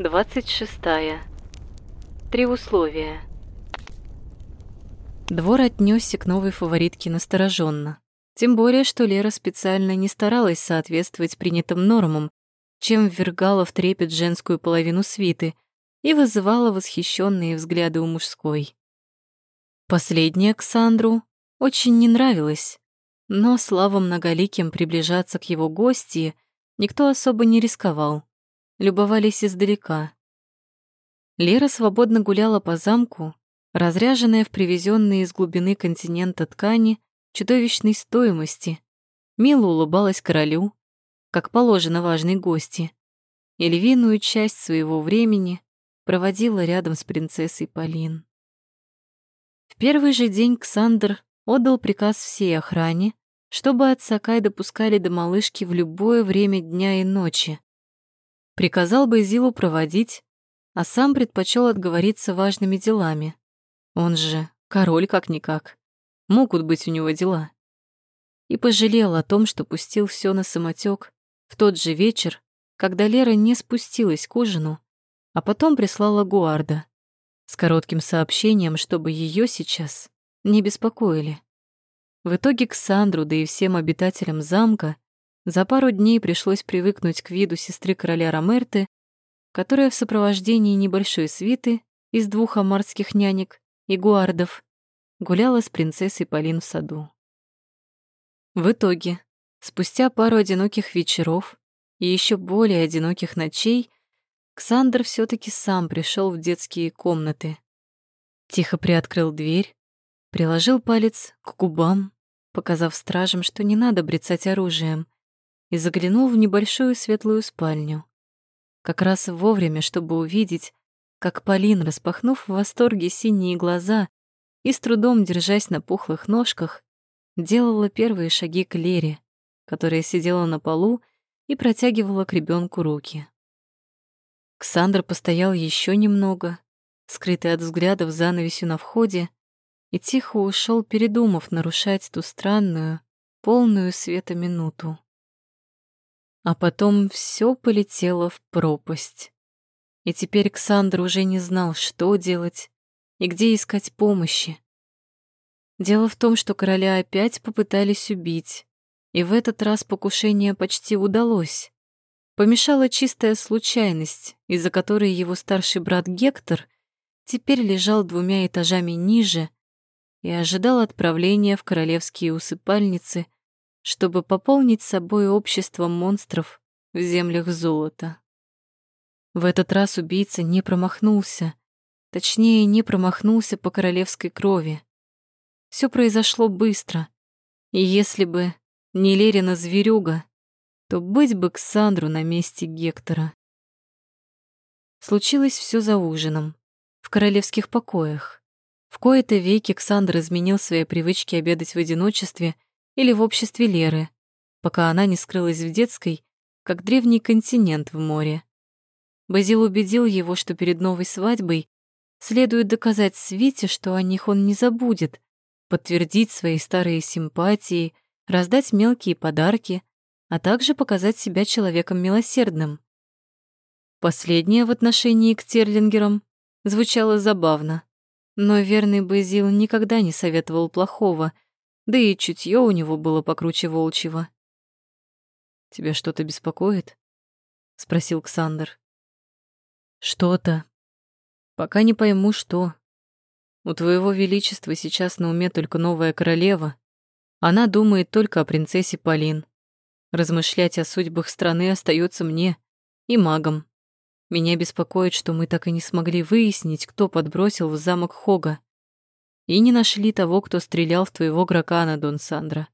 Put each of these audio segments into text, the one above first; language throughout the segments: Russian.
26. Три условия. Двор отнесся к новой фаворитке настороженно. Тем более, что Лера специально не старалась соответствовать принятым нормам, чем ввергала в трепет женскую половину свиты и вызывала восхищенные взгляды у мужской. Последняя к Сандру очень не нравилась, но слава многоликим приближаться к его гости никто особо не рисковал любовались издалека. Лера свободно гуляла по замку, разряженная в привезенные из глубины континента ткани чудовищной стоимости, мило улыбалась королю, как положено важной гости, и львиную часть своего времени проводила рядом с принцессой Полин. В первый же день Ксандр отдал приказ всей охране, чтобы отца Кай допускали до малышки в любое время дня и ночи, Приказал бы Зилу проводить, а сам предпочел отговориться важными делами. Он же король как-никак. Могут быть у него дела. И пожалел о том, что пустил все на самотек в тот же вечер, когда Лера не спустилась к ужину, а потом прислала Гуарда с коротким сообщением, чтобы ее сейчас не беспокоили. В итоге к Сандру, да и всем обитателям замка за пару дней пришлось привыкнуть к виду сестры короля Ромерты, которая в сопровождении небольшой свиты из двух амарских нянек и гуардов гуляла с принцессой Полин в саду. В итоге, спустя пару одиноких вечеров и еще более одиноких ночей, Ксандр все таки сам пришел в детские комнаты. Тихо приоткрыл дверь, приложил палец к губам, показав стражам, что не надо брецать оружием, и заглянул в небольшую светлую спальню. Как раз вовремя, чтобы увидеть, как Полин, распахнув в восторге синие глаза и с трудом держась на пухлых ножках, делала первые шаги к Лере, которая сидела на полу и протягивала к ребенку руки. Ксандр постоял еще немного, скрытый от взглядов занавесью на входе, и тихо ушел, передумав нарушать ту странную, полную света минуту. А потом все полетело в пропасть. И теперь Ксандр уже не знал, что делать и где искать помощи. Дело в том, что короля опять попытались убить, и в этот раз покушение почти удалось. Помешала чистая случайность, из-за которой его старший брат Гектор теперь лежал двумя этажами ниже и ожидал отправления в королевские усыпальницы — чтобы пополнить собой общество монстров в землях золота. В этот раз убийца не промахнулся, точнее, не промахнулся по королевской крови. Все произошло быстро, и если бы не Лерина зверюга, то быть бы Ксандру на месте Гектора. Случилось все за ужином, в королевских покоях. В кои-то веки Ксандр изменил свои привычки обедать в одиночестве — или в обществе Леры, пока она не скрылась в детской, как древний континент в море. Базил убедил его, что перед новой свадьбой следует доказать Свете, что о них он не забудет, подтвердить свои старые симпатии, раздать мелкие подарки, а также показать себя человеком милосердным. Последнее в отношении к Терлингерам звучало забавно, но верный Базил никогда не советовал плохого — да и чутье у него было покруче волчьего. «Тебя что-то беспокоит?» — спросил Ксандр. «Что-то. Пока не пойму, что. У твоего величества сейчас на уме только новая королева. Она думает только о принцессе Полин. Размышлять о судьбах страны остается мне и магам. Меня беспокоит, что мы так и не смогли выяснить, кто подбросил в замок Хога и не нашли того, кто стрелял в твоего Гракана, Дон Сандра.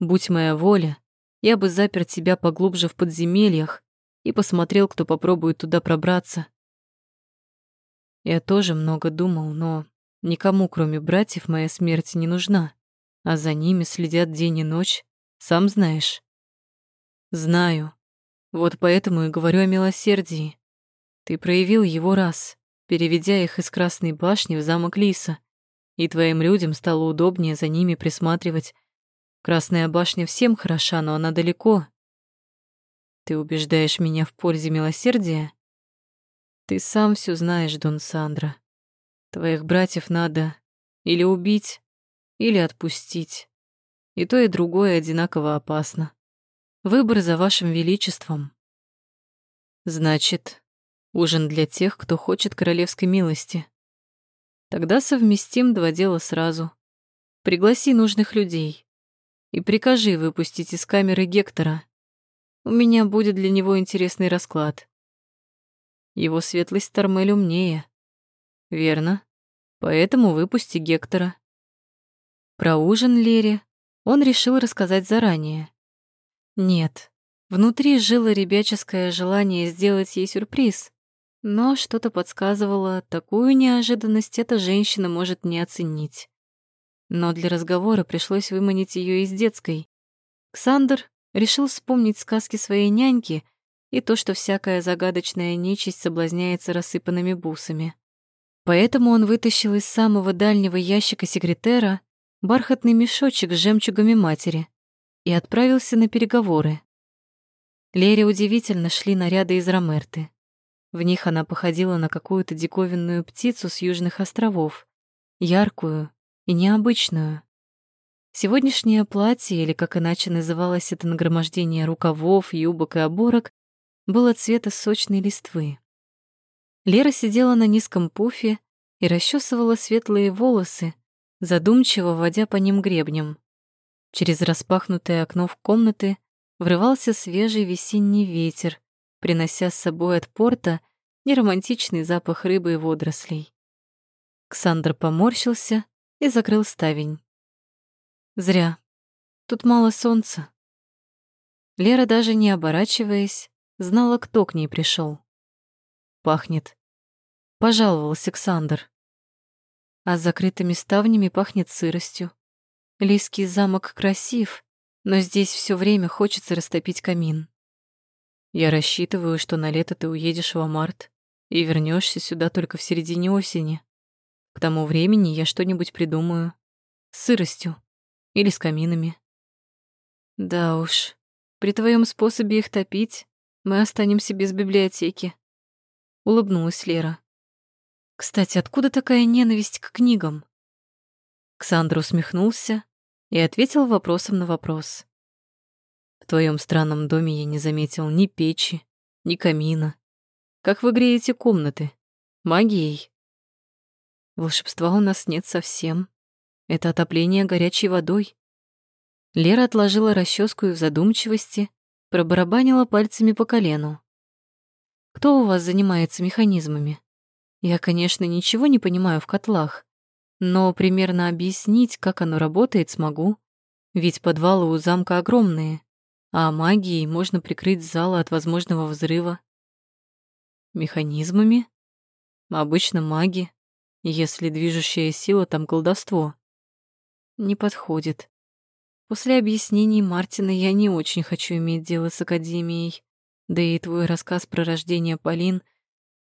Будь моя воля, я бы запер тебя поглубже в подземельях и посмотрел, кто попробует туда пробраться. Я тоже много думал, но никому, кроме братьев, моя смерть не нужна, а за ними следят день и ночь, сам знаешь. Знаю. Вот поэтому и говорю о милосердии. Ты проявил его раз, переведя их из Красной башни в замок Лиса, и твоим людям стало удобнее за ними присматривать. Красная башня всем хороша, но она далеко. Ты убеждаешь меня в пользе милосердия? Ты сам все знаешь, Дон Сандро. Твоих братьев надо или убить, или отпустить. И то, и другое одинаково опасно. Выбор за вашим величеством. Значит, ужин для тех, кто хочет королевской милости. Тогда совместим два дела сразу. Пригласи нужных людей и прикажи выпустить из камеры Гектора. У меня будет для него интересный расклад. Его светлость Тормель умнее. Верно. Поэтому выпусти Гектора. Про ужин Лере он решил рассказать заранее. Нет, внутри жило ребяческое желание сделать ей сюрприз, но что-то подсказывало, такую неожиданность эта женщина может не оценить. Но для разговора пришлось выманить ее из детской. Ксандр решил вспомнить сказки своей няньки и то, что всякая загадочная нечисть соблазняется рассыпанными бусами. Поэтому он вытащил из самого дальнего ящика секретера бархатный мешочек с жемчугами матери и отправился на переговоры. Лере удивительно шли наряды из Ромерты. В них она походила на какую-то диковинную птицу с южных островов, яркую и необычную. Сегодняшнее платье, или как иначе называлось это нагромождение рукавов, юбок и оборок, было цвета сочной листвы. Лера сидела на низком пуфе и расчесывала светлые волосы, задумчиво водя по ним гребнем. Через распахнутое окно в комнаты врывался свежий весенний ветер, принося с собой от порта неромантичный запах рыбы и водорослей. Ксандр поморщился и закрыл ставень. Зря. Тут мало солнца. Лера, даже не оборачиваясь, знала, кто к ней пришел. Пахнет. Пожаловался Александр. А с закрытыми ставнями пахнет сыростью. Лийский замок красив, но здесь все время хочется растопить камин. Я рассчитываю, что на лето ты уедешь в Амарт и вернешься сюда только в середине осени. К тому времени я что-нибудь придумаю. С сыростью или с каминами. Да уж, при твоем способе их топить мы останемся без библиотеки. Улыбнулась Лера. Кстати, откуда такая ненависть к книгам? Ксандр усмехнулся и ответил вопросом на вопрос. Твоем странном доме я не заметил ни печи, ни камина. Как вы греете комнаты? Магией? Волшебства у нас нет совсем. Это отопление горячей водой. Лера отложила расческу и в задумчивости пробарабанила пальцами по колену. Кто у вас занимается механизмами? Я, конечно, ничего не понимаю в котлах, но примерно объяснить, как оно работает, смогу. Ведь подвалы у замка огромные а магией можно прикрыть зал от возможного взрыва. Механизмами? Обычно маги, если движущая сила там колдовство. Не подходит. После объяснений Мартина я не очень хочу иметь дело с Академией, да и твой рассказ про рождение Полин.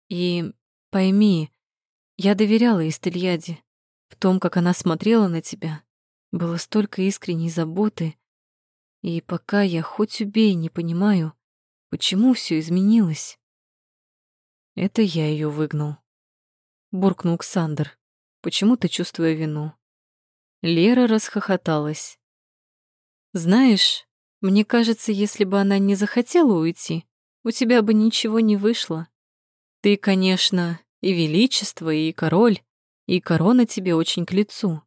И пойми, я доверяла Истельяде. В том, как она смотрела на тебя, было столько искренней заботы, и пока я хоть убей не понимаю, почему все изменилось. Это я ее выгнал. Буркнул Ксандр, почему-то чувствуя вину. Лера расхохоталась. Знаешь, мне кажется, если бы она не захотела уйти, у тебя бы ничего не вышло. Ты, конечно, и величество, и король, и корона тебе очень к лицу.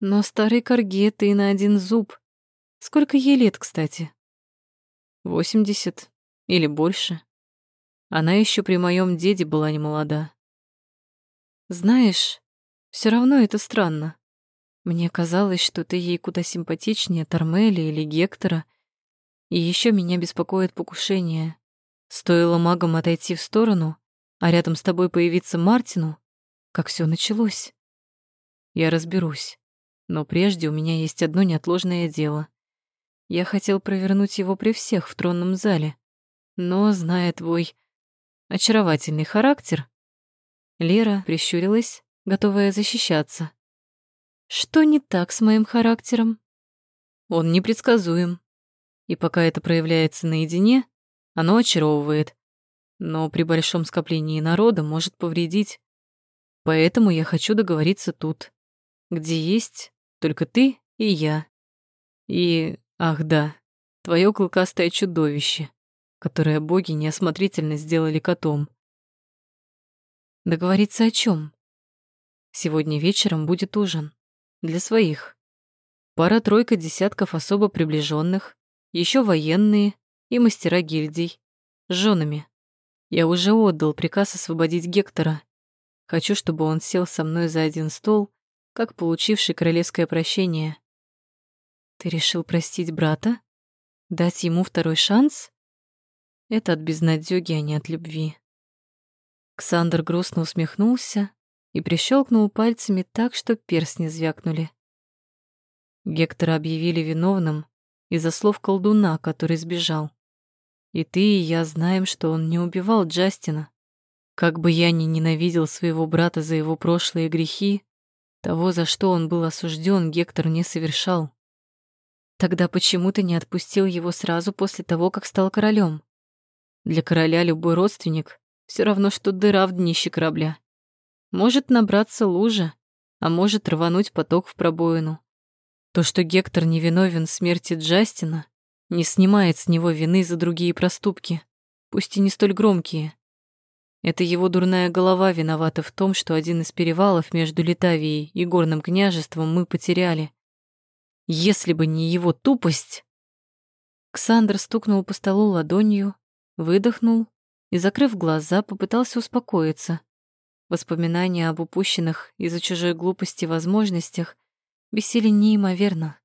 Но старый корге ты на один зуб, Сколько ей лет, кстати? Восемьдесят или больше. Она еще при моем деде была не молода. Знаешь, все равно это странно. Мне казалось, что ты ей куда симпатичнее Тормели или Гектора. И еще меня беспокоит покушение. Стоило магам отойти в сторону, а рядом с тобой появиться Мартину, как все началось. Я разберусь. Но прежде у меня есть одно неотложное дело. Я хотел провернуть его при всех в тронном зале, но, зная твой очаровательный характер, Лера прищурилась, готовая защищаться. Что не так с моим характером? Он непредсказуем. И пока это проявляется наедине, оно очаровывает. но при большом скоплении народа может повредить. Поэтому я хочу договориться тут, где есть только ты и я. И, ах да, твое клыкастое чудовище, которое боги неосмотрительно сделали котом. Договориться о чем? Сегодня вечером будет ужин. Для своих. Пара-тройка десятков особо приближенных, еще военные и мастера гильдий. С женами. Я уже отдал приказ освободить Гектора. Хочу, чтобы он сел со мной за один стол, как получивший королевское прощение. Ты решил простить брата? Дать ему второй шанс? Это от безнадёги, а не от любви. Ксандр грустно усмехнулся и прищелкнул пальцами так, что перстни звякнули. Гектора объявили виновным из-за слов колдуна, который сбежал. И ты, и я знаем, что он не убивал Джастина. Как бы я ни ненавидел своего брата за его прошлые грехи, того, за что он был осужден, Гектор не совершал. Тогда почему ты не отпустил его сразу после того, как стал королем? Для короля любой родственник все равно, что дыра в днище корабля. Может набраться лужа, а может рвануть поток в пробоину. То, что Гектор невиновен в смерти Джастина, не снимает с него вины за другие проступки, пусть и не столь громкие. Это его дурная голова виновата в том, что один из перевалов между Литавией и Горным княжеством мы потеряли. Если бы не его тупость... Ксандр стукнул по столу ладонью, выдохнул и, закрыв глаза, попытался успокоиться. Воспоминания об упущенных из-за чужой глупости возможностях бесили неимоверно.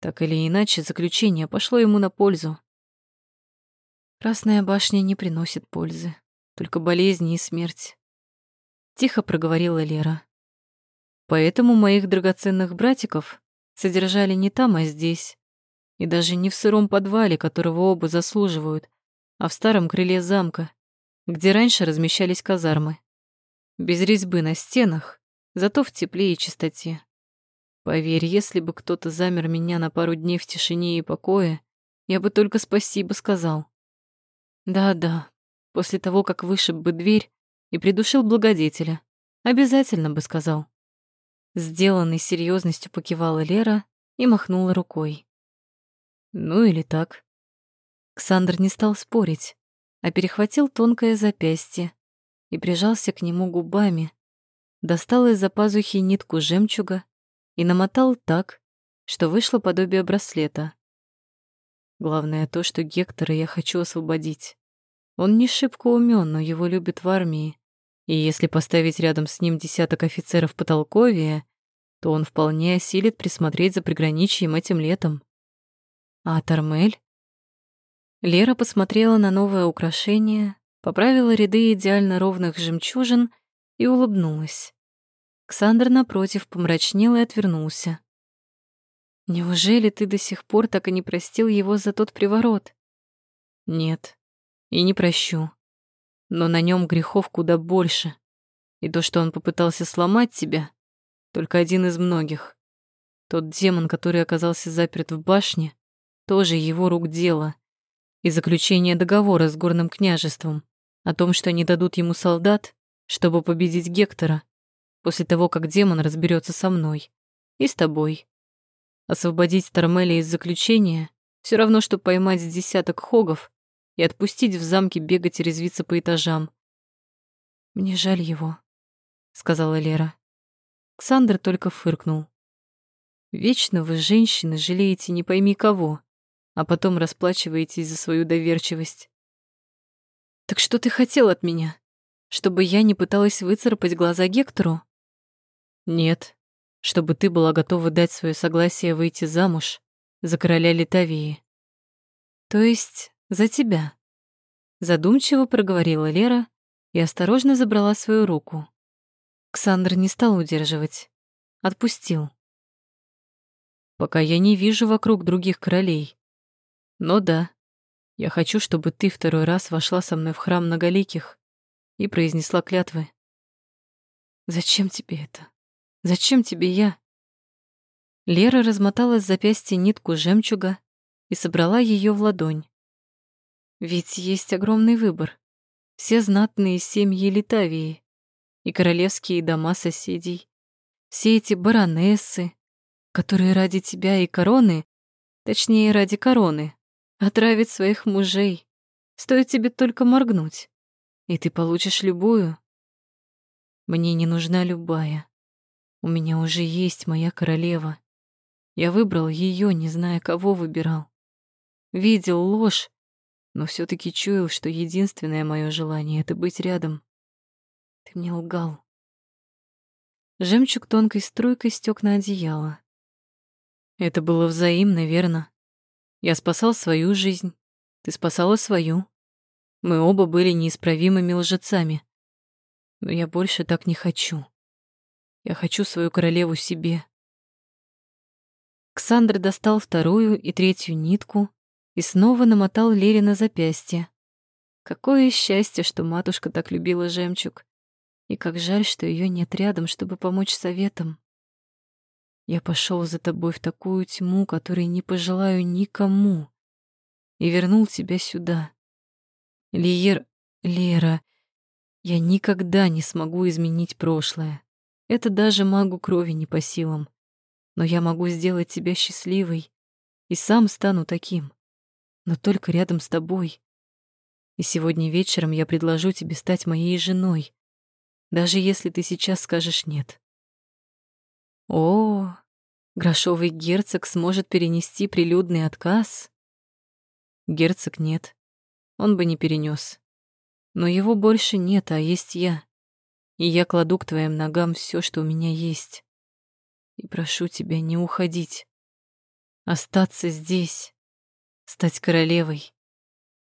Так или иначе, заключение пошло ему на пользу. Красная башня не приносит пользы, только болезни и смерть. Тихо проговорила Лера. Поэтому моих драгоценных братиков содержали не там, а здесь. И даже не в сыром подвале, которого оба заслуживают, а в старом крыле замка, где раньше размещались казармы. Без резьбы на стенах, зато в тепле и чистоте. Поверь, если бы кто-то замер меня на пару дней в тишине и покое, я бы только спасибо сказал. Да-да, после того, как вышиб бы дверь и придушил благодетеля, обязательно бы сказал. Сделанной серьезностью покивала Лера и махнула рукой. Ну или так. Ксандр не стал спорить, а перехватил тонкое запястье и прижался к нему губами, достал из-за пазухи нитку жемчуга и намотал так, что вышло подобие браслета. Главное то, что Гектора я хочу освободить. Он не шибко умен, но его любят в армии, и если поставить рядом с ним десяток офицеров потолковия, то он вполне осилит присмотреть за приграничьем этим летом. А Тармель? Лера посмотрела на новое украшение, поправила ряды идеально ровных жемчужин и улыбнулась. Ксандр, напротив, помрачнел и отвернулся. «Неужели ты до сих пор так и не простил его за тот приворот?» «Нет, и не прощу. Но на нем грехов куда больше. И то, что он попытался сломать тебя, только один из многих. Тот демон, который оказался заперт в башне, тоже его рук дело и заключение договора с горным княжеством о том, что они дадут ему солдат, чтобы победить Гектора, после того, как демон разберется со мной и с тобой. Освободить Тормеля из заключения все равно, что поймать десяток хогов и отпустить в замке бегать и резвиться по этажам. «Мне жаль его», — сказала Лера. Ксандр только фыркнул. «Вечно вы, женщины, жалеете не пойми кого а потом расплачиваетесь за свою доверчивость. Так что ты хотел от меня? Чтобы я не пыталась выцарапать глаза Гектору? Нет, чтобы ты была готова дать свое согласие выйти замуж за короля Литавии. То есть за тебя? Задумчиво проговорила Лера и осторожно забрала свою руку. Ксандр не стал удерживать. Отпустил. Пока я не вижу вокруг других королей, но да, я хочу, чтобы ты второй раз вошла со мной в храм многоликих и произнесла клятвы. Зачем тебе это? Зачем тебе я? Лера размотала с запястья нитку жемчуга и собрала ее в ладонь. Ведь есть огромный выбор. Все знатные семьи Литавии и королевские дома соседей. Все эти баронессы, которые ради тебя и короны, точнее, ради короны, отравят своих мужей. Стоит тебе только моргнуть, и ты получишь любую. Мне не нужна любая. У меня уже есть моя королева. Я выбрал ее, не зная, кого выбирал. Видел ложь, но все таки чуял, что единственное мое желание — это быть рядом. Ты мне лгал. Жемчуг тонкой струйкой стек на одеяло. Это было взаимно, верно? Я спасал свою жизнь, ты спасала свою. Мы оба были неисправимыми лжецами. Но я больше так не хочу. Я хочу свою королеву себе. Ксандр достал вторую и третью нитку и снова намотал Лере на запястье. Какое счастье, что матушка так любила жемчуг. И как жаль, что ее нет рядом, чтобы помочь советам. Я пошел за тобой в такую тьму, которой не пожелаю никому, и вернул тебя сюда. Лиер... Лера, я никогда не смогу изменить прошлое. Это даже магу крови не по силам. Но я могу сделать тебя счастливой и сам стану таким. Но только рядом с тобой. И сегодня вечером я предложу тебе стать моей женой, даже если ты сейчас скажешь «нет». О, грошовый герцог сможет перенести прилюдный отказ? Герцог нет, он бы не перенес. Но его больше нет, а есть я. И я кладу к твоим ногам все, что у меня есть. И прошу тебя не уходить. Остаться здесь, стать королевой.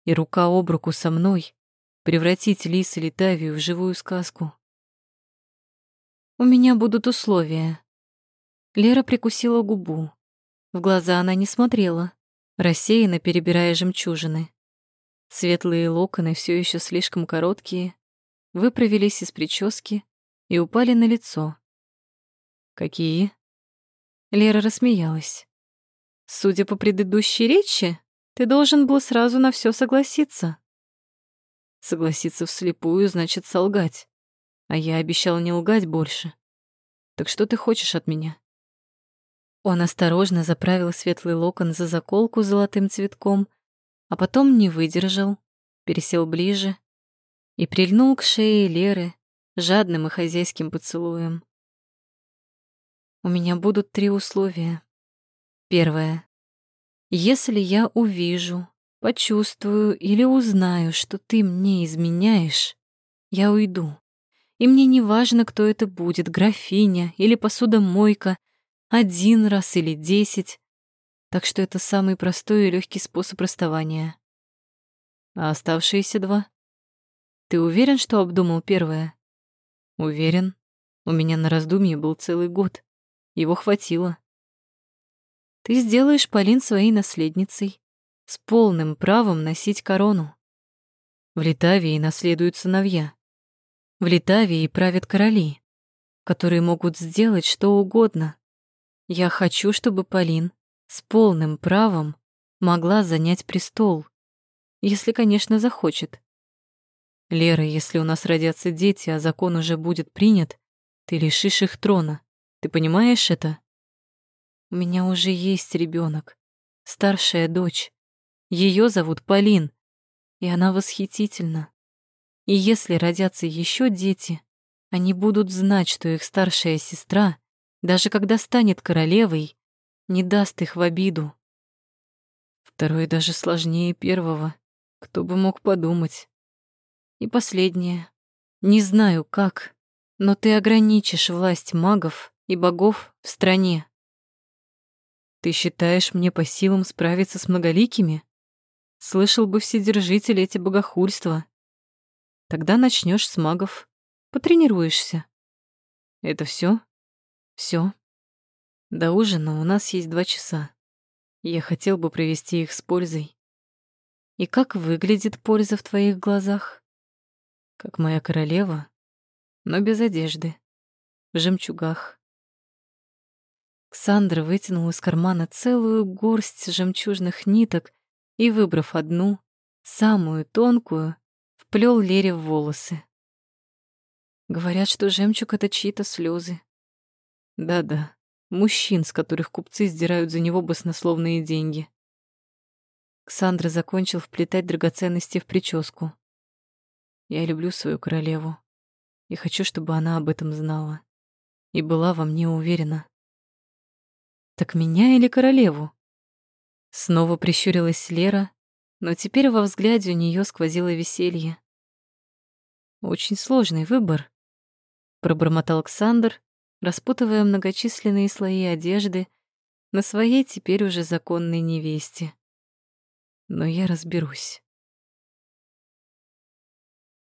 И рука об руку со мной превратить Лис и Литавию в живую сказку. У меня будут условия. Лера прикусила губу. В глаза она не смотрела, рассеянно перебирая жемчужины. Светлые локоны, все еще слишком короткие, выправились из прически и упали на лицо. «Какие?» Лера рассмеялась. «Судя по предыдущей речи, ты должен был сразу на все согласиться». Согласиться вслепую значит солгать. А я обещал не лгать больше. Так что ты хочешь от меня? Он осторожно заправил светлый локон за заколку золотым цветком, а потом не выдержал, пересел ближе и прильнул к шее Леры жадным и хозяйским поцелуем. У меня будут три условия. Первое. Если я увижу, почувствую или узнаю, что ты мне изменяешь, я уйду. И мне не важно, кто это будет, графиня или посудомойка, один раз или десять. Так что это самый простой и легкий способ расставания. А оставшиеся два? Ты уверен, что обдумал первое? Уверен. У меня на раздумье был целый год. Его хватило. Ты сделаешь Полин своей наследницей, с полным правом носить корону. В Литавии наследуют сыновья. В Литавии правят короли, которые могут сделать что угодно. Я хочу, чтобы Полин с полным правом могла занять престол, если, конечно, захочет. Лера, если у нас родятся дети, а закон уже будет принят, ты лишишь их трона. Ты понимаешь это? У меня уже есть ребенок, старшая дочь. Ее зовут Полин, и она восхитительна. И если родятся еще дети, они будут знать, что их старшая сестра, даже когда станет королевой, не даст их в обиду. Второе даже сложнее первого. Кто бы мог подумать. И последнее. Не знаю как, но ты ограничишь власть магов и богов в стране. Ты считаешь мне по силам справиться с многоликими? Слышал бы вседержитель эти богохульства. Тогда начнешь с магов, потренируешься. Это все? Все. До ужина у нас есть два часа. Я хотел бы провести их с пользой. И как выглядит польза в твоих глазах? Как моя королева, но без одежды, в жемчугах. Ксандра вытянул из кармана целую горсть жемчужных ниток и, выбрав одну, самую тонкую, вплел Лере в волосы. Говорят, что жемчуг — это чьи-то слезы. Да-да, мужчин, с которых купцы сдирают за него баснословные деньги. Ксандра закончил вплетать драгоценности в прическу. Я люблю свою королеву и хочу, чтобы она об этом знала и была во мне уверена. Так меня или королеву? Снова прищурилась Лера, но теперь во взгляде у нее сквозило веселье. Очень сложный выбор, пробормотал Александр, распутывая многочисленные слои одежды на своей теперь уже законной невесте. Но я разберусь.